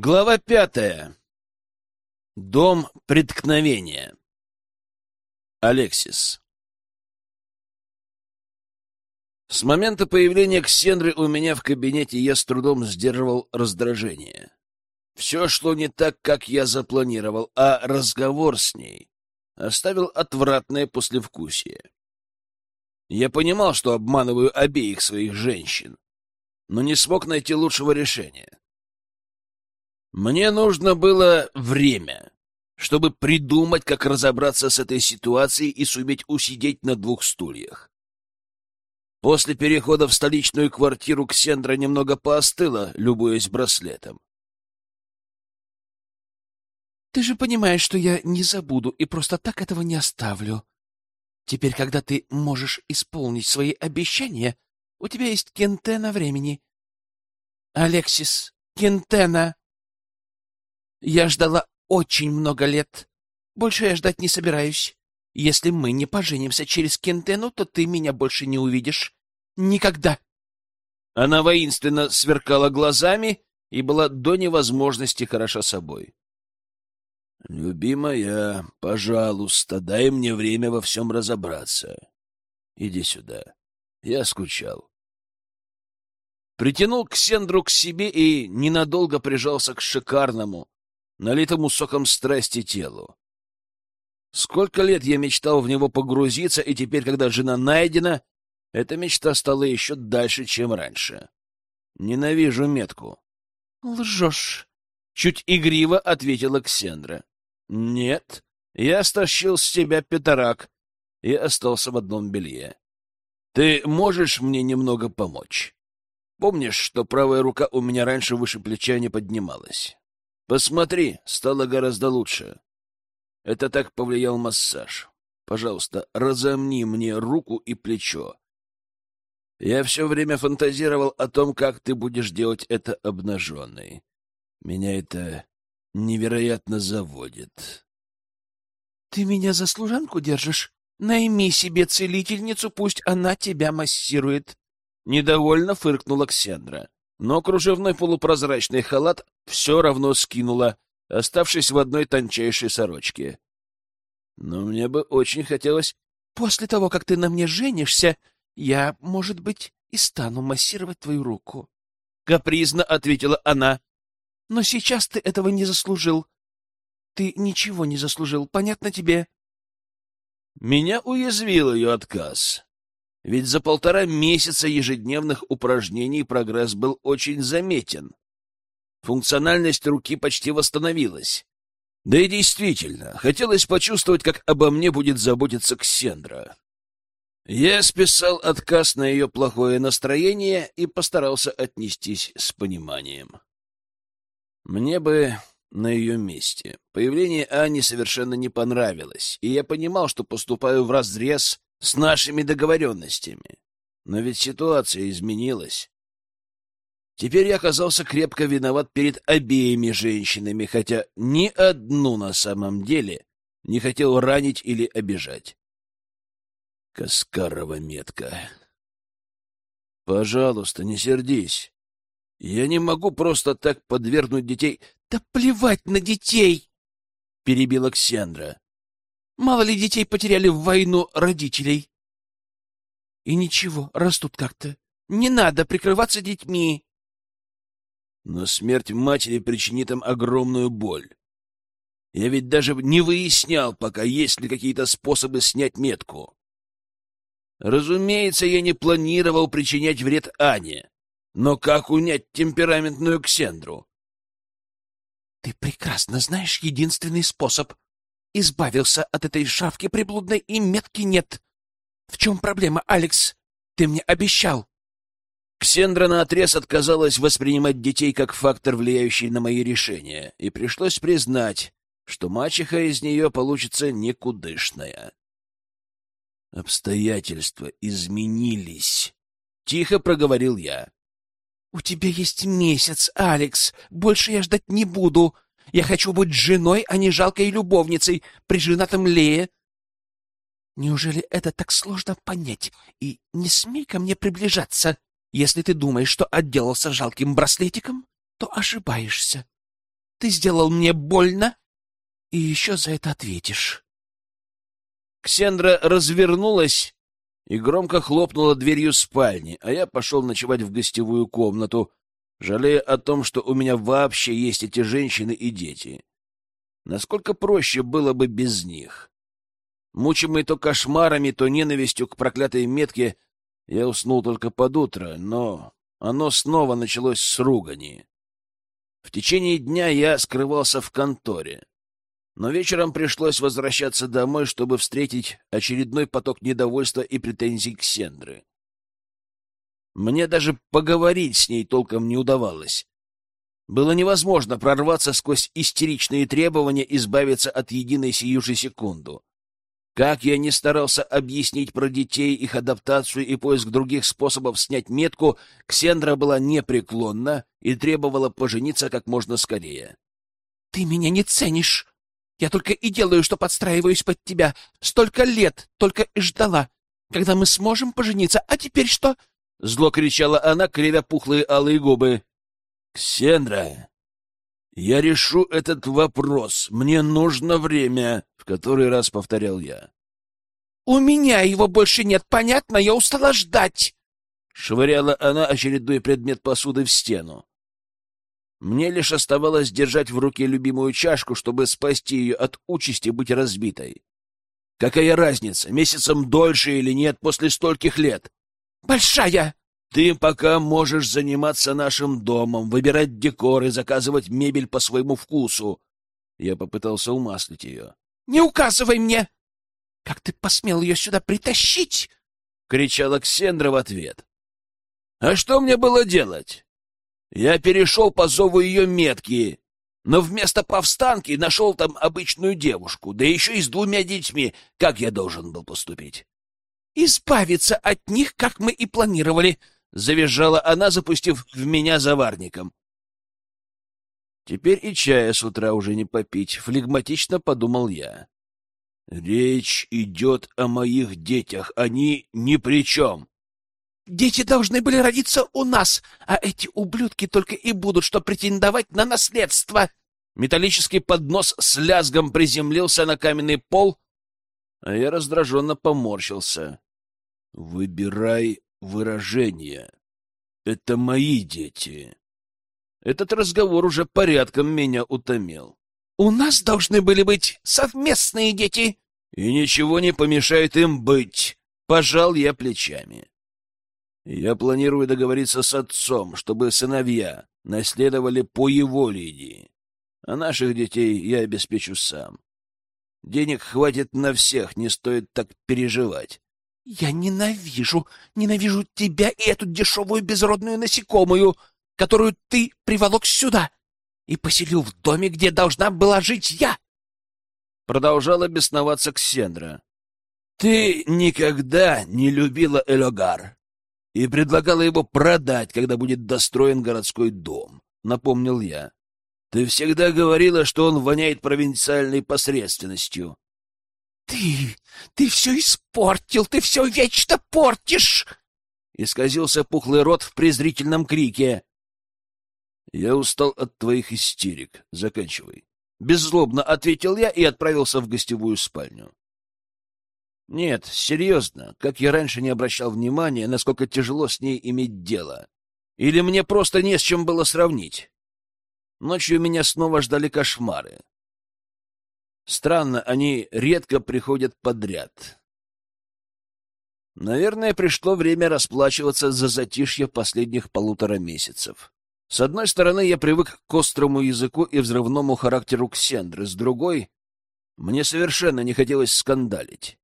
Глава пятая. Дом преткновения. Алексис. С момента появления Ксендры у меня в кабинете я с трудом сдерживал раздражение. Все шло не так, как я запланировал, а разговор с ней оставил отвратное послевкусие. Я понимал, что обманываю обеих своих женщин, но не смог найти лучшего решения. Мне нужно было время, чтобы придумать, как разобраться с этой ситуацией и суметь усидеть на двух стульях. После перехода в столичную квартиру Ксендра немного поостыла, любуясь браслетом. «Ты же понимаешь, что я не забуду и просто так этого не оставлю. Теперь, когда ты можешь исполнить свои обещания, у тебя есть кентена времени. Алексис, кентена!» Я ждала очень много лет. Больше я ждать не собираюсь. Если мы не поженимся через Кентену, то ты меня больше не увидишь. Никогда. Она воинственно сверкала глазами и была до невозможности хороша собой. «Любимая, пожалуйста, дай мне время во всем разобраться. Иди сюда. Я скучал». Притянул Ксендру к себе и ненадолго прижался к шикарному, налитому соком страсти телу. Сколько лет я мечтал в него погрузиться, и теперь, когда жена найдена, эта мечта стала еще дальше, чем раньше. Ненавижу метку. — Лжешь. Чуть игриво ответила Ксендра. — Нет, я стащил с тебя пятарак и остался в одном белье. Ты можешь мне немного помочь? Помнишь, что правая рука у меня раньше выше плеча не поднималась? Посмотри, стало гораздо лучше. Это так повлиял массаж. Пожалуйста, разомни мне руку и плечо. Я все время фантазировал о том, как ты будешь делать это обнаженной. Меня это невероятно заводит. — Ты меня за служанку держишь? Найми себе целительницу, пусть она тебя массирует. Недовольно фыркнула Ксендра но кружевной полупрозрачный халат все равно скинула, оставшись в одной тончайшей сорочке. Но мне бы очень хотелось... После того, как ты на мне женишься, я, может быть, и стану массировать твою руку. Капризно ответила она. Но сейчас ты этого не заслужил. Ты ничего не заслужил, понятно тебе? Меня уязвил ее отказ. Ведь за полтора месяца ежедневных упражнений прогресс был очень заметен. Функциональность руки почти восстановилась. Да и действительно, хотелось почувствовать, как обо мне будет заботиться Ксендра. Я списал отказ на ее плохое настроение и постарался отнестись с пониманием. Мне бы на ее месте. Появление Ани совершенно не понравилось, и я понимал, что поступаю вразрез с нашими договоренностями. Но ведь ситуация изменилась. Теперь я оказался крепко виноват перед обеими женщинами, хотя ни одну на самом деле не хотел ранить или обижать. Каскарова метка. Пожалуйста, не сердись. Я не могу просто так подвергнуть детей... — Да плевать на детей! — перебила Ксендра. Мало ли детей потеряли в войну родителей. И ничего, растут как-то. Не надо прикрываться детьми. Но смерть матери причинит им огромную боль. Я ведь даже не выяснял, пока есть ли какие-то способы снять метку. Разумеется, я не планировал причинять вред Ане. Но как унять темпераментную Ксендру? Ты прекрасно знаешь единственный способ, избавился от этой шавки приблудной, и метки нет. В чем проблема, Алекс? Ты мне обещал. Ксендра наотрез отказалась воспринимать детей как фактор, влияющий на мои решения, и пришлось признать, что мачеха из нее получится никудышная. Обстоятельства изменились. Тихо проговорил я. — У тебя есть месяц, Алекс. Больше я ждать не буду. Я хочу быть женой, а не жалкой любовницей при женатом Лее. Неужели это так сложно понять? И не смей ко мне приближаться. Если ты думаешь, что отделался жалким браслетиком, то ошибаешься. Ты сделал мне больно, и еще за это ответишь. Ксендра развернулась и громко хлопнула дверью спальни, а я пошел ночевать в гостевую комнату, жалея о том, что у меня вообще есть эти женщины и дети. Насколько проще было бы без них. Мучимый то кошмарами, то ненавистью к проклятой метке, я уснул только под утро, но оно снова началось с ругани. В течение дня я скрывался в конторе но вечером пришлось возвращаться домой, чтобы встретить очередной поток недовольства и претензий к Сендры. Мне даже поговорить с ней толком не удавалось. Было невозможно прорваться сквозь истеричные требования избавиться от единой сию же секунду. Как я не старался объяснить про детей, их адаптацию и поиск других способов снять метку, Ксендра была непреклонна и требовала пожениться как можно скорее. — Ты меня не ценишь! Я только и делаю, что подстраиваюсь под тебя. Столько лет только и ждала, когда мы сможем пожениться. А теперь что? Зло кричала она, кривя пухлые алые губы. Ксендра, я решу этот вопрос. Мне нужно время, в который раз повторял я. У меня его больше нет, понятно? Я устала ждать. Швыряла она очередной предмет посуды в стену. Мне лишь оставалось держать в руке любимую чашку, чтобы спасти ее от участи быть разбитой. Какая разница, месяцем дольше или нет после стольких лет? Большая! Ты пока можешь заниматься нашим домом, выбирать декор и заказывать мебель по своему вкусу. Я попытался умаслить ее. Не указывай мне! Как ты посмел ее сюда притащить? Кричала Ксендра в ответ. А что мне было делать? Я перешел по зову ее метки, но вместо повстанки нашел там обычную девушку, да еще и с двумя детьми. Как я должен был поступить? «Избавиться от них, как мы и планировали», — завизжала она, запустив в меня заварником. Теперь и чая с утра уже не попить, флегматично подумал я. Речь идет о моих детях, они ни при чем. Дети должны были родиться у нас, а эти ублюдки только и будут что претендовать на наследство. Металлический поднос с лязгом приземлился на каменный пол, а я раздраженно поморщился. Выбирай выражение. Это мои дети. Этот разговор уже порядком меня утомил. У нас должны были быть совместные дети. И ничего не помешает им быть. Пожал я плечами. Я планирую договориться с отцом, чтобы сыновья наследовали по его линии. А наших детей я обеспечу сам. Денег хватит на всех, не стоит так переживать. Я ненавижу, ненавижу тебя и эту дешевую безродную насекомую, которую ты приволок сюда и поселил в доме, где должна была жить я. Продолжала бесноваться Ксендра. Ты никогда не любила Элогар и предлагала его продать, когда будет достроен городской дом, — напомнил я. Ты всегда говорила, что он воняет провинциальной посредственностью. — Ты... ты все испортил, ты все вечно портишь! — исказился пухлый рот в презрительном крике. — Я устал от твоих истерик. Заканчивай. Беззлобно ответил я и отправился в гостевую спальню. Нет, серьезно, как я раньше не обращал внимания, насколько тяжело с ней иметь дело. Или мне просто не с чем было сравнить. Ночью меня снова ждали кошмары. Странно, они редко приходят подряд. Наверное, пришло время расплачиваться за затишье последних полутора месяцев. С одной стороны, я привык к острому языку и взрывному характеру Ксендры, с другой — мне совершенно не хотелось скандалить.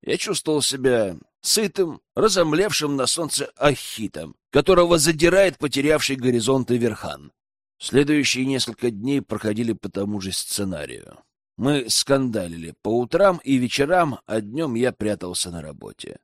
Я чувствовал себя сытым, разомлевшим на солнце ахитом, которого задирает потерявший горизонты верхан. Следующие несколько дней проходили по тому же сценарию. Мы скандалили по утрам и вечерам, а днем я прятался на работе.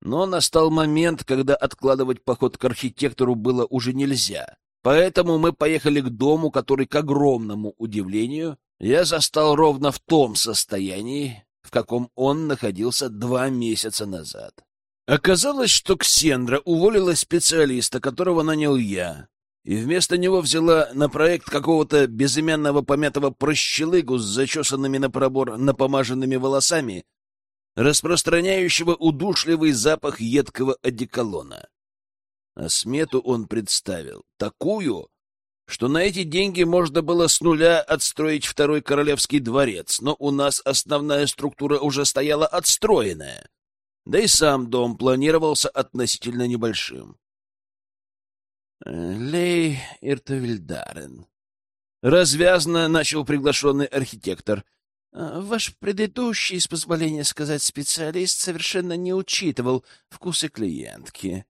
Но настал момент, когда откладывать поход к архитектору было уже нельзя. Поэтому мы поехали к дому, который, к огромному удивлению, я застал ровно в том состоянии, в каком он находился два месяца назад. Оказалось, что Ксендра уволила специалиста, которого нанял я. И вместо него взяла на проект какого-то безымянного помятого прощелыгу с зачесанными на пробор напомаженными волосами, распространяющего удушливый запах едкого одеколона. А смету он представил такую, что на эти деньги можно было с нуля отстроить второй королевский дворец, но у нас основная структура уже стояла отстроенная, да и сам дом планировался относительно небольшим. Лей Иртовильдарен. Развязно начал приглашенный архитектор. А, ваш предыдущий, с позволения сказать, специалист совершенно не учитывал вкусы клиентки.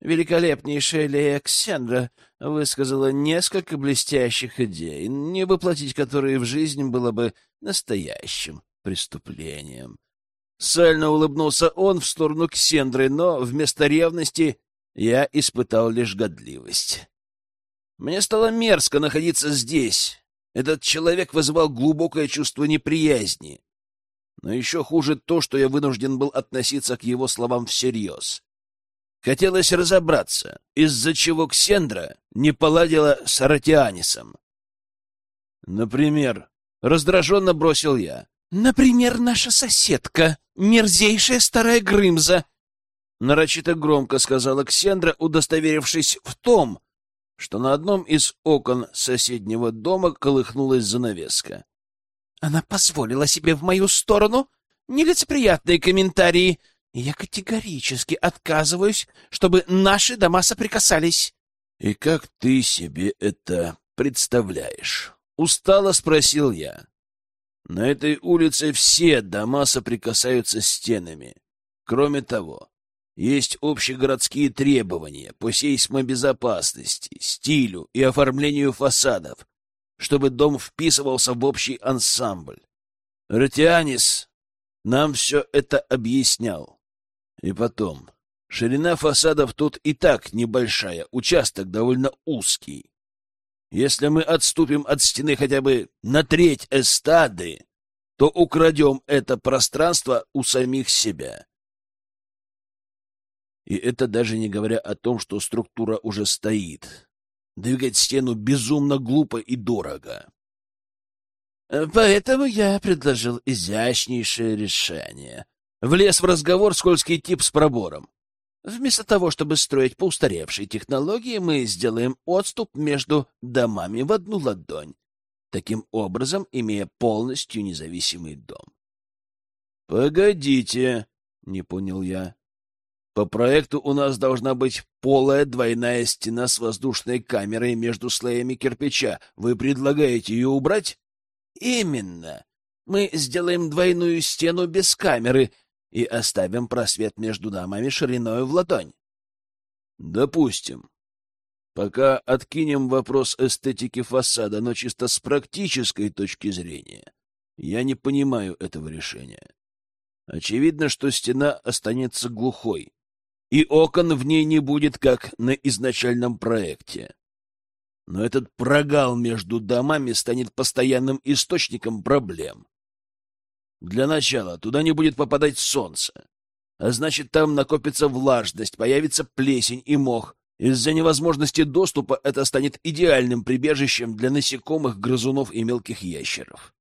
Великолепнейшая Лея Ксендра высказала несколько блестящих идей, не воплотить которые в жизнь было бы настоящим преступлением. Сально улыбнулся он в сторону Ксендры, но вместо ревности я испытал лишь годливость. Мне стало мерзко находиться здесь. Этот человек вызывал глубокое чувство неприязни. Но еще хуже то, что я вынужден был относиться к его словам всерьез. Хотелось разобраться, из-за чего Ксендра не поладила с Аратианисом. Например, раздраженно бросил я. Например, наша соседка, мерзейшая старая Грымза, нарочито громко сказала Ксендра, удостоверившись в том, что на одном из окон соседнего дома колыхнулась занавеска. Она позволила себе в мою сторону нелицеприятные комментарии, и я категорически отказываюсь, чтобы наши дома соприкасались. — И как ты себе это представляешь? — устало спросил я. На этой улице все дома соприкасаются стенами. Кроме того, есть общегородские требования по сейсмобезопасности, стилю и оформлению фасадов, чтобы дом вписывался в общий ансамбль. Ратианис нам все это объяснял. И потом, ширина фасадов тут и так небольшая, участок довольно узкий. Если мы отступим от стены хотя бы на треть эстады, то украдем это пространство у самих себя. И это даже не говоря о том, что структура уже стоит. Двигать стену безумно глупо и дорого. Поэтому я предложил изящнейшее решение. Влез в разговор скользкий тип с пробором. Вместо того, чтобы строить по устаревшей технологии, мы сделаем отступ между домами в одну ладонь, таким образом имея полностью независимый дом. — Погодите, — не понял я. По проекту у нас должна быть полая двойная стена с воздушной камерой между слоями кирпича. Вы предлагаете ее убрать? Именно. Мы сделаем двойную стену без камеры и оставим просвет между домами шириной в ладонь. Допустим. Пока откинем вопрос эстетики фасада, но чисто с практической точки зрения, я не понимаю этого решения. Очевидно, что стена останется глухой и окон в ней не будет, как на изначальном проекте. Но этот прогал между домами станет постоянным источником проблем. Для начала туда не будет попадать солнце, а значит, там накопится влажность, появится плесень и мох. Из-за невозможности доступа это станет идеальным прибежищем для насекомых, грызунов и мелких ящеров.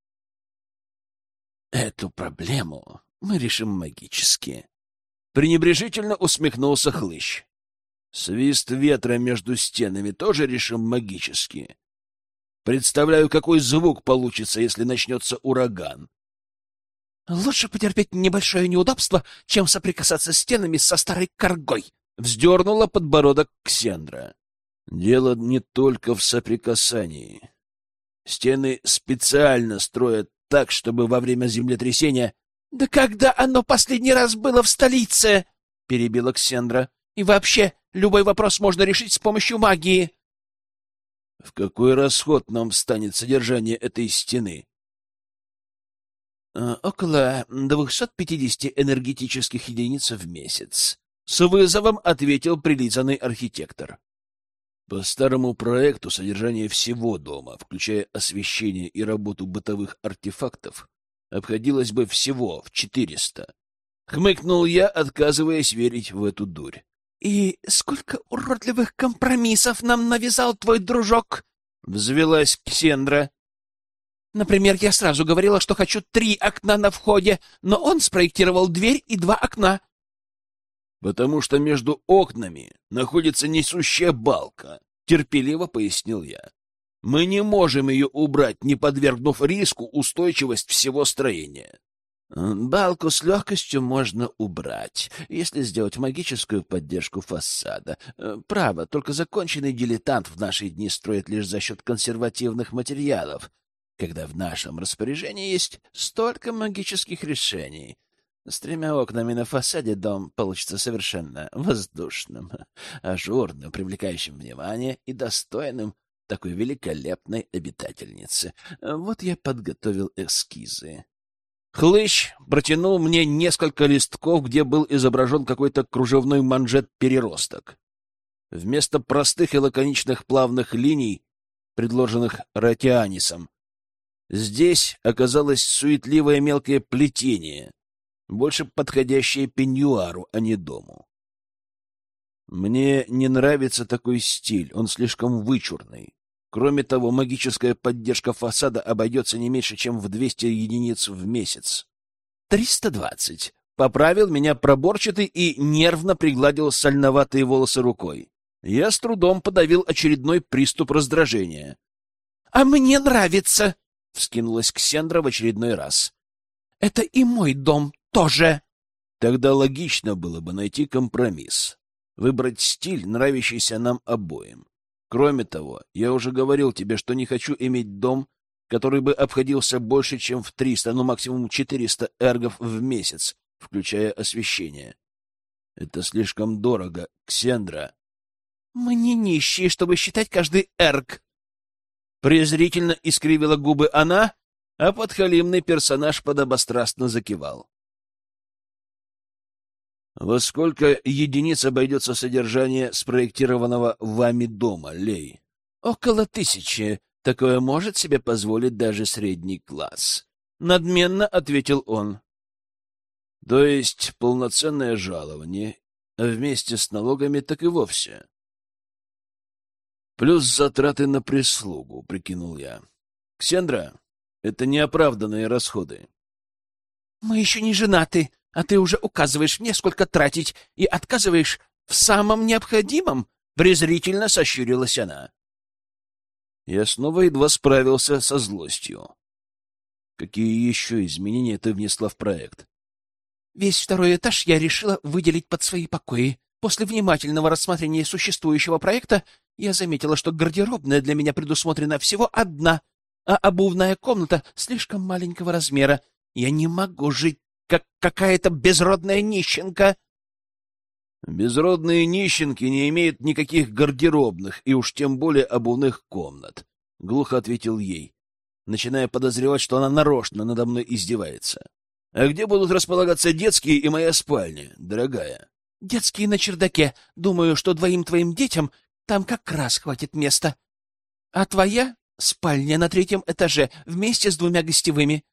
Эту проблему мы решим магически, Пренебрежительно усмехнулся хлыщ. Свист ветра между стенами тоже решим магически. Представляю, какой звук получится, если начнется ураган. Лучше потерпеть небольшое неудобство, чем соприкасаться с стенами со старой коргой. Вздернула подбородок Ксендра. Дело не только в соприкасании. Стены специально строят так, чтобы во время землетрясения «Да когда оно последний раз было в столице?» — перебила Ксендра. «И вообще, любой вопрос можно решить с помощью магии». «В какой расход нам станет содержание этой стены?» «Э, «Около двухсот пятидесяти энергетических единиц в месяц», — с вызовом ответил прилизанный архитектор. По старому проекту содержание всего дома, включая освещение и работу бытовых артефактов, обходилось бы всего в четыреста. Хмыкнул я, отказываясь верить в эту дурь. И сколько уродливых компромиссов нам навязал твой дружок? Взвелась Ксендра. Например, я сразу говорила, что хочу три окна на входе, но он спроектировал дверь и два окна. Потому что между окнами находится несущая балка, терпеливо пояснил я. Мы не можем ее убрать, не подвергнув риску устойчивость всего строения. Балку с легкостью можно убрать, если сделать магическую поддержку фасада. Право, только законченный дилетант в наши дни строит лишь за счет консервативных материалов, когда в нашем распоряжении есть столько магических решений. С тремя окнами на фасаде дом получится совершенно воздушным, ажурным, привлекающим внимание и достойным такой великолепной обитательницы. Вот я подготовил эскизы. Хлыщ протянул мне несколько листков, где был изображен какой-то кружевной манжет-переросток. Вместо простых и лаконичных плавных линий, предложенных Ратианисом, здесь оказалось суетливое мелкое плетение, больше подходящее пеньюару, а не дому. Мне не нравится такой стиль, он слишком вычурный. Кроме того, магическая поддержка фасада обойдется не меньше, чем в 200 единиц в месяц. 320. Поправил меня проборчатый и нервно пригладил сальноватые волосы рукой. Я с трудом подавил очередной приступ раздражения. — А мне нравится! — вскинулась Ксендра в очередной раз. — Это и мой дом тоже! Тогда логично было бы найти компромисс. Выбрать стиль, нравящийся нам обоим. Кроме того, я уже говорил тебе, что не хочу иметь дом, который бы обходился больше, чем в 300, ну максимум 400 эргов в месяц, включая освещение. Это слишком дорого, Ксендра. Мы не нищие, чтобы считать каждый эрг. Презрительно искривила губы она, а подхалимный персонаж подобострастно закивал. Во сколько единиц обойдется содержание спроектированного вами дома, Лей? Около тысячи. Такое может себе позволить даже средний класс. Надменно ответил он. То есть полноценное жалование, вместе с налогами так и вовсе. Плюс затраты на прислугу, прикинул я. Ксендра, это неоправданные расходы. Мы еще не женаты, а ты уже указываешь мне, сколько тратить, и отказываешь в самом необходимом, — презрительно сощурилась она. Я снова едва справился со злостью. Какие еще изменения ты внесла в проект? Весь второй этаж я решила выделить под свои покои. После внимательного рассмотрения существующего проекта я заметила, что гардеробная для меня предусмотрена всего одна, а обувная комната слишком маленького размера. Я не могу жить как какая-то безродная нищенка. Безродные нищенки не имеют никаких гардеробных и уж тем более обувных комнат, — глухо ответил ей, начиная подозревать, что она нарочно надо мной издевается. — А где будут располагаться детские и моя спальня, дорогая? — Детские на чердаке. Думаю, что двоим твоим детям там как раз хватит места. А твоя спальня на третьем этаже вместе с двумя гостевыми.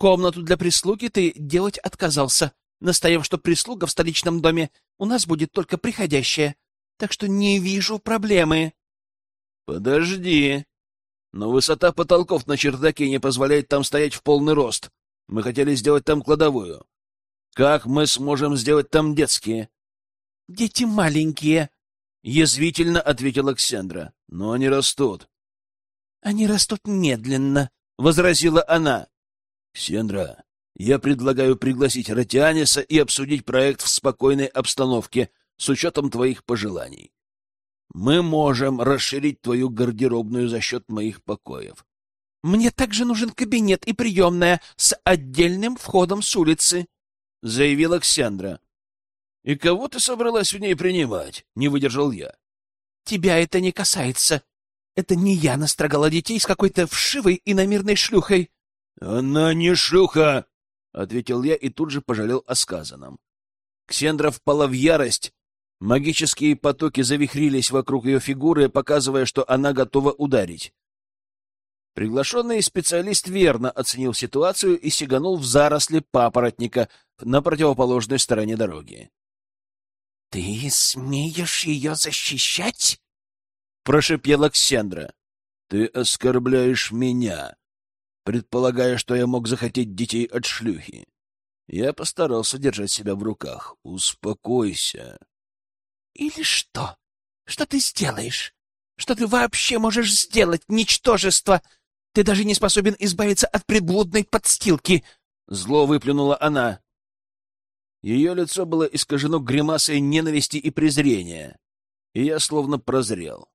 Комнату для прислуги ты делать отказался, настояв, что прислуга в столичном доме у нас будет только приходящая. Так что не вижу проблемы. Подожди. Но высота потолков на чердаке не позволяет там стоять в полный рост. Мы хотели сделать там кладовую. Как мы сможем сделать там детские? Дети маленькие, язвительно ответила Ксендра. Но они растут. Они растут медленно, возразила она. Сендра, я предлагаю пригласить Ратианиса и обсудить проект в спокойной обстановке с учетом твоих пожеланий. Мы можем расширить твою гардеробную за счет моих покоев. Мне также нужен кабинет и приемная с отдельным входом с улицы, — заявила Ксендра. — И кого ты собралась в ней принимать? — не выдержал я. — Тебя это не касается. Это не я настрогала детей с какой-то вшивой и намирной шлюхой. «Она не шлюха!» — ответил я и тут же пожалел о сказанном. Ксендра впала в ярость. Магические потоки завихрились вокруг ее фигуры, показывая, что она готова ударить. Приглашенный специалист верно оценил ситуацию и сиганул в заросли папоротника на противоположной стороне дороги. — Ты смеешь ее защищать? — прошипела Ксендра. — Ты оскорбляешь меня, предполагая, что я мог захотеть детей от шлюхи. Я постарался держать себя в руках. Успокойся. — Или что? Что ты сделаешь? Что ты вообще можешь сделать, ничтожество? Ты даже не способен избавиться от приблудной подстилки! Зло выплюнула она. Ее лицо было искажено гримасой ненависти и презрения, и я словно прозрел.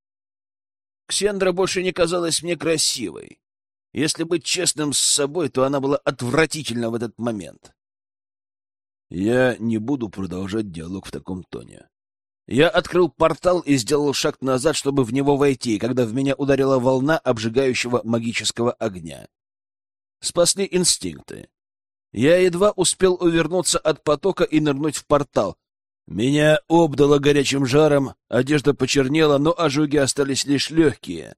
Ксендра больше не казалась мне красивой. Если быть честным с собой, то она была отвратительна в этот момент. Я не буду продолжать диалог в таком тоне. Я открыл портал и сделал шаг назад, чтобы в него войти, когда в меня ударила волна обжигающего магического огня. Спасли инстинкты. Я едва успел увернуться от потока и нырнуть в портал. Меня обдало горячим жаром, одежда почернела, но ожоги остались лишь легкие.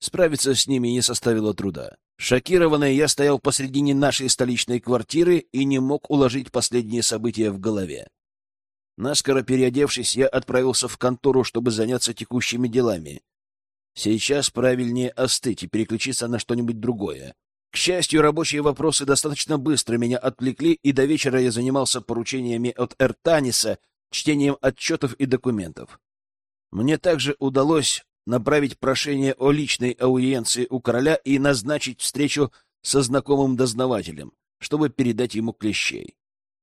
Справиться с ними не составило труда. Шокированный, я стоял посредине нашей столичной квартиры и не мог уложить последние события в голове. Наскоро переодевшись, я отправился в контору, чтобы заняться текущими делами. Сейчас правильнее остыть и переключиться на что-нибудь другое. К счастью, рабочие вопросы достаточно быстро меня отвлекли, и до вечера я занимался поручениями от Эртаниса, чтением отчетов и документов. Мне также удалось направить прошение о личной аудиенции у короля и назначить встречу со знакомым дознавателем, чтобы передать ему клещей.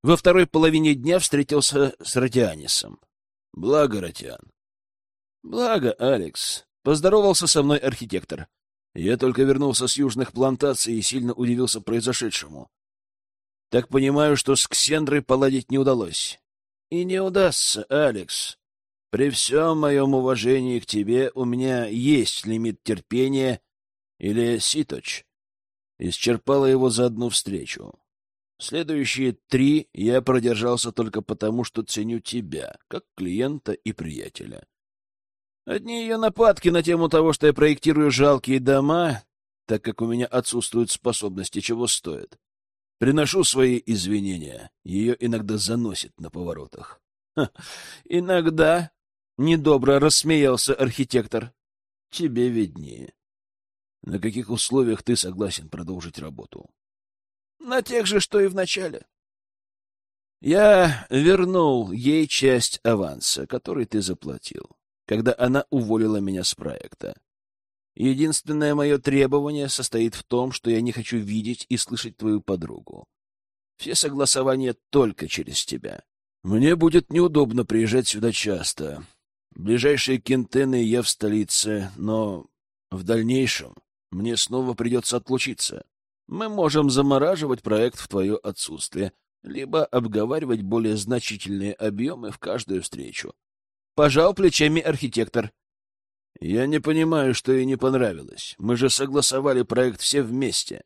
Во второй половине дня встретился с Ратианисом. Благо, Ратиан. Благо, Алекс. Поздоровался со мной архитектор. Я только вернулся с южных плантаций и сильно удивился произошедшему. Так понимаю, что с Ксендрой поладить не удалось. И не удастся, Алекс. При всем моем уважении к тебе у меня есть лимит терпения, или Ситоч. Исчерпала его за одну встречу. Следующие три я продержался только потому, что ценю тебя, как клиента и приятеля. Одни ее нападки на тему того, что я проектирую жалкие дома, так как у меня отсутствуют способности, чего стоит. Приношу свои извинения. Ее иногда заносит на поворотах. Ха, иногда недобро рассмеялся архитектор. Тебе виднее. На каких условиях ты согласен продолжить работу? На тех же, что и в начале. Я вернул ей часть аванса, который ты заплатил, когда она уволила меня с проекта. Единственное мое требование состоит в том, что я не хочу видеть и слышать твою подругу. Все согласования только через тебя. Мне будет неудобно приезжать сюда часто. Ближайшие кентены я в столице, но в дальнейшем мне снова придется отлучиться. Мы можем замораживать проект в твое отсутствие, либо обговаривать более значительные объемы в каждую встречу. Пожал плечами архитектор. Я не понимаю, что ей не понравилось. Мы же согласовали проект все вместе.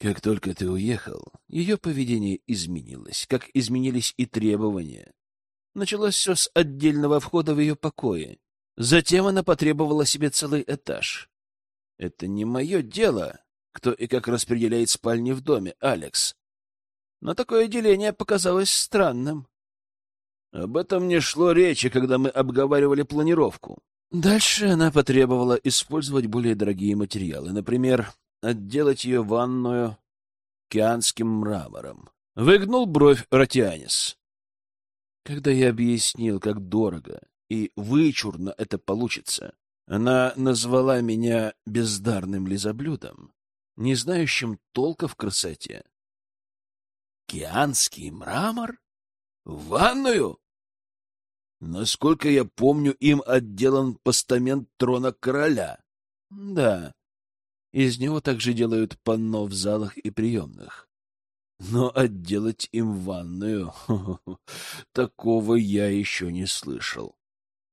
Как только ты уехал, ее поведение изменилось, как изменились и требования. Началось все с отдельного входа в ее покои. Затем она потребовала себе целый этаж. Это не мое дело, кто и как распределяет спальни в доме, Алекс. Но такое деление показалось странным. Об этом не шло речи, когда мы обговаривали планировку. Дальше она потребовала использовать более дорогие материалы, например, отделать ее ванную кианским мрамором. Выгнул бровь Ратианис. Когда я объяснил, как дорого и вычурно это получится, она назвала меня бездарным лизоблюдом не знающим толка в красоте. Кианский мрамор? В ванную? Насколько я помню, им отделан постамент трона короля. Да, из него также делают панно в залах и приемных. Но отделать им ванную... Такого я еще не слышал.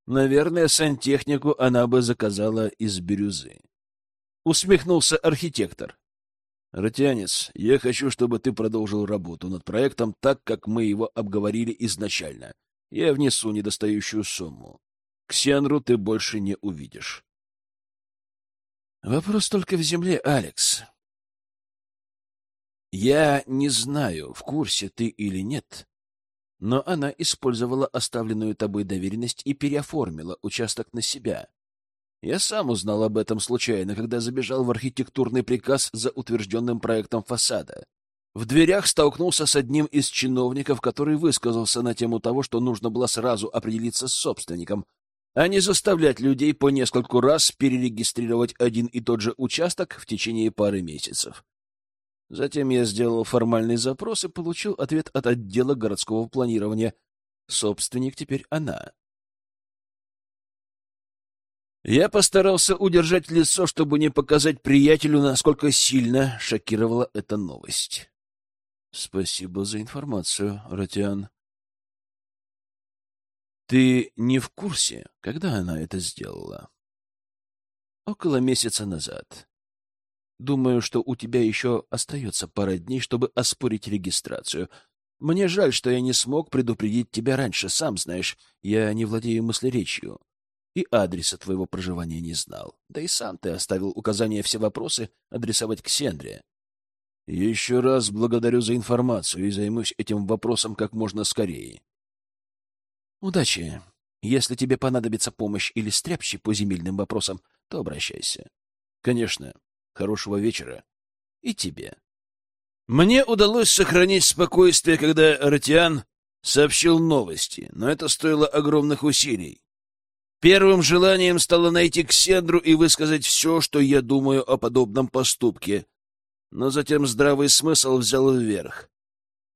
Наверное, сантехнику она бы заказала из бирюзы усмехнулся архитектор. Ратянец, я хочу, чтобы ты продолжил работу над проектом так, как мы его обговорили изначально. Я внесу недостающую сумму. Ксенру ты больше не увидишь. Вопрос только в земле, Алекс. Я не знаю, в курсе ты или нет, Но она использовала оставленную тобой доверенность и переоформила участок на себя. Я сам узнал об этом случайно, когда забежал в архитектурный приказ за утвержденным проектом фасада. В дверях столкнулся с одним из чиновников, который высказался на тему того, что нужно было сразу определиться с собственником, а не заставлять людей по нескольку раз перерегистрировать один и тот же участок в течение пары месяцев. Затем я сделал формальный запрос и получил ответ от отдела городского планирования. Собственник теперь она. Я постарался удержать лицо, чтобы не показать приятелю, насколько сильно шокировала эта новость. Спасибо за информацию, Ратиан. Ты не в курсе, когда она это сделала? Около месяца назад. Думаю, что у тебя еще остается пара дней, чтобы оспорить регистрацию. Мне жаль, что я не смог предупредить тебя раньше, сам знаешь, я не владею мыслеречью. И адреса твоего проживания не знал. Да и сам ты оставил указание все вопросы адресовать к Сендре. Еще раз благодарю за информацию и займусь этим вопросом как можно скорее. Удачи. Если тебе понадобится помощь или стряпчи по земельным вопросам, то обращайся. Конечно. Хорошего вечера. И тебе. Мне удалось сохранить спокойствие, когда Ратиан сообщил новости, но это стоило огромных усилий. Первым желанием стало найти Ксендру и высказать все, что я думаю о подобном поступке, но затем здравый смысл взял вверх.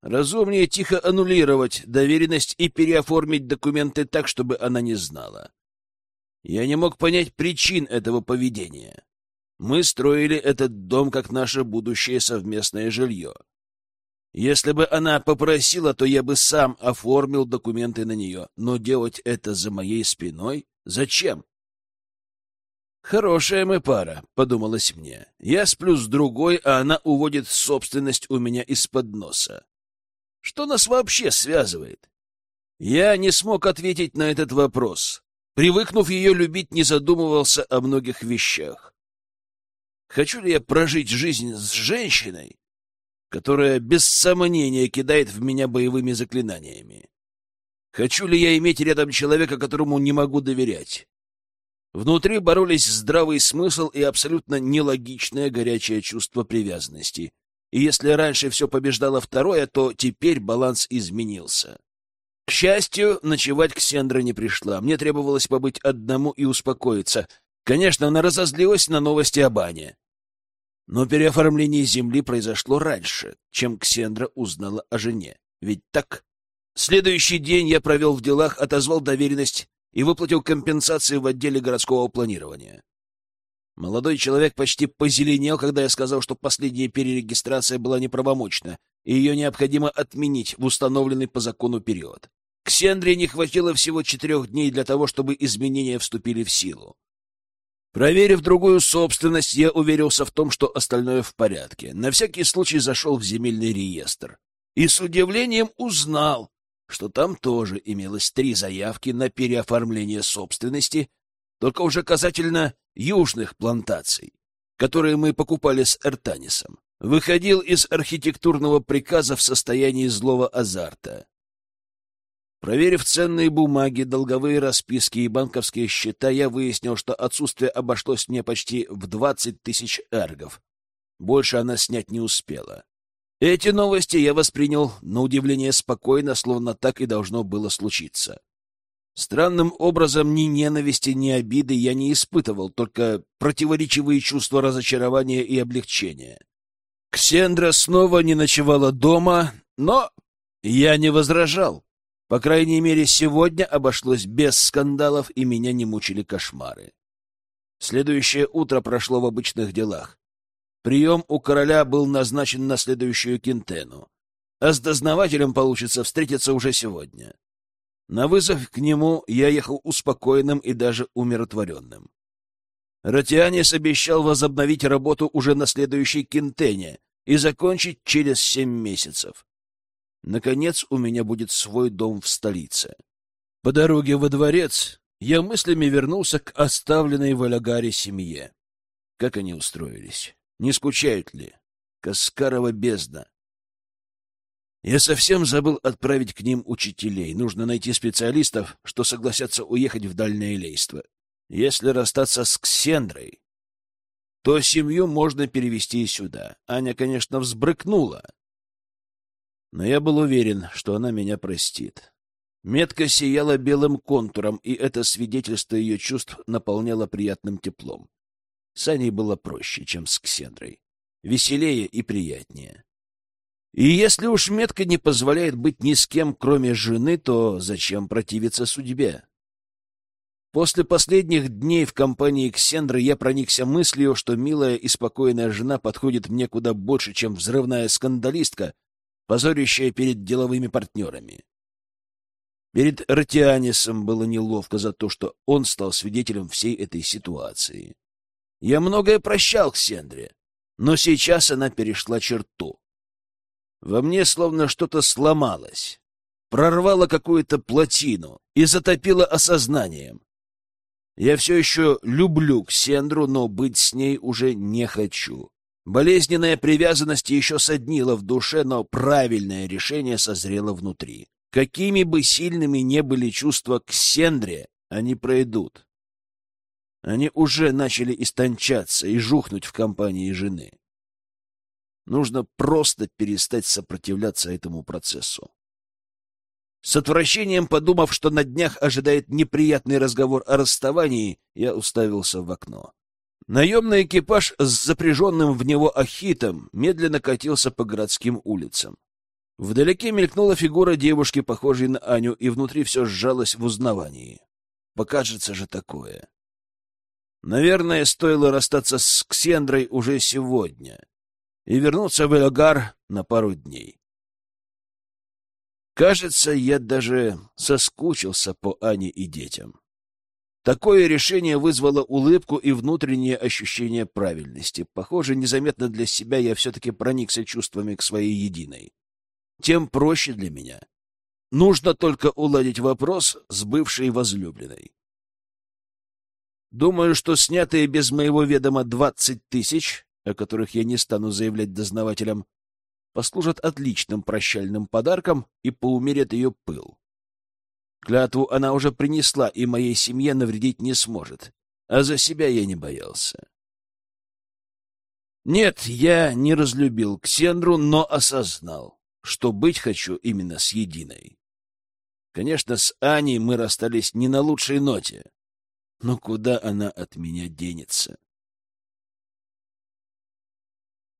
Разумнее тихо аннулировать доверенность и переоформить документы так, чтобы она не знала. Я не мог понять причин этого поведения. Мы строили этот дом как наше будущее совместное жилье. Если бы она попросила, то я бы сам оформил документы на нее, но делать это за моей спиной зачем? «Хорошая мы пара», — подумалось мне. «Я сплю с другой, а она уводит собственность у меня из-под носа. Что нас вообще связывает?» Я не смог ответить на этот вопрос. Привыкнув ее любить, не задумывался о многих вещах. Хочу ли я прожить жизнь с женщиной, которая без сомнения кидает в меня боевыми заклинаниями? Хочу ли я иметь рядом человека, которому не могу доверять? Внутри боролись здравый смысл и абсолютно нелогичное горячее чувство привязанности. И если раньше все побеждало второе, то теперь баланс изменился. К счастью, ночевать Ксендра не пришла. Мне требовалось побыть одному и успокоиться. Конечно, она разозлилась на новости о бане. Но переоформление земли произошло раньше, чем Ксендра узнала о жене. Ведь так? Следующий день я провел в делах, отозвал доверенность и выплатил компенсации в отделе городского планирования. Молодой человек почти позеленел, когда я сказал, что последняя перерегистрация была неправомочна, и ее необходимо отменить в установленный по закону период. Ксендре не хватило всего четырех дней для того, чтобы изменения вступили в силу. Проверив другую собственность, я уверился в том, что остальное в порядке. На всякий случай зашел в земельный реестр. И с удивлением узнал, что там тоже имелось три заявки на переоформление собственности, только уже касательно южных плантаций, которые мы покупали с Эртанисом. Выходил из архитектурного приказа в состоянии злого азарта. Проверив ценные бумаги, долговые расписки и банковские счета, я выяснил, что отсутствие обошлось мне почти в двадцать тысяч эргов. Больше она снять не успела. Эти новости я воспринял на удивление спокойно, словно так и должно было случиться. Странным образом ни ненависти, ни обиды я не испытывал, только противоречивые чувства разочарования и облегчения. Ксендра снова не ночевала дома, но я не возражал. По крайней мере, сегодня обошлось без скандалов, и меня не мучили кошмары. Следующее утро прошло в обычных делах. Прием у короля был назначен на следующую кентену, а с дознавателем получится встретиться уже сегодня. На вызов к нему я ехал успокоенным и даже умиротворенным. Ратианис обещал возобновить работу уже на следующей кентене и закончить через семь месяцев. Наконец у меня будет свой дом в столице. По дороге во дворец я мыслями вернулся к оставленной в Алягаре семье. Как они устроились? Не скучают ли? Каскарова бездна. Я совсем забыл отправить к ним учителей. Нужно найти специалистов, что согласятся уехать в дальнее лейство. Если расстаться с Ксендрой, то семью можно перевести сюда. Аня, конечно, взбрыкнула, но я был уверен, что она меня простит. Метка сияла белым контуром, и это свидетельство ее чувств наполняло приятным теплом. С Аней было проще, чем с Ксендрой. Веселее и приятнее. И если уж метка не позволяет быть ни с кем, кроме жены, то зачем противиться судьбе? После последних дней в компании Ксендры я проникся мыслью, что милая и спокойная жена подходит мне куда больше, чем взрывная скандалистка, позорящая перед деловыми партнерами. Перед Ратианисом было неловко за то, что он стал свидетелем всей этой ситуации. Я многое прощал Ксендре, но сейчас она перешла черту. Во мне словно что-то сломалось, прорвало какую-то плотину и затопило осознанием. Я все еще люблю Ксендру, но быть с ней уже не хочу. Болезненная привязанность еще соднила в душе, но правильное решение созрело внутри. Какими бы сильными не были чувства к Сендре, они пройдут. Они уже начали истончаться и жухнуть в компании жены. Нужно просто перестать сопротивляться этому процессу. С отвращением подумав, что на днях ожидает неприятный разговор о расставании, я уставился в окно. Наемный экипаж с запряженным в него ахитом медленно катился по городским улицам. Вдалеке мелькнула фигура девушки, похожей на Аню, и внутри все сжалось в узнавании. Покажется же такое. Наверное, стоило расстаться с Ксендрой уже сегодня и вернуться в Элогар на пару дней. Кажется, я даже соскучился по Ане и детям. Такое решение вызвало улыбку и внутреннее ощущение правильности. Похоже, незаметно для себя я все-таки проникся чувствами к своей единой. Тем проще для меня. Нужно только уладить вопрос с бывшей возлюбленной. Думаю, что снятые без моего ведома двадцать тысяч, о которых я не стану заявлять дознавателям, послужат отличным прощальным подарком и поумерят ее пыл. Клятву она уже принесла, и моей семье навредить не сможет. А за себя я не боялся. Нет, я не разлюбил Ксендру, но осознал, что быть хочу именно с Единой. Конечно, с Аней мы расстались не на лучшей ноте. Но куда она от меня денется?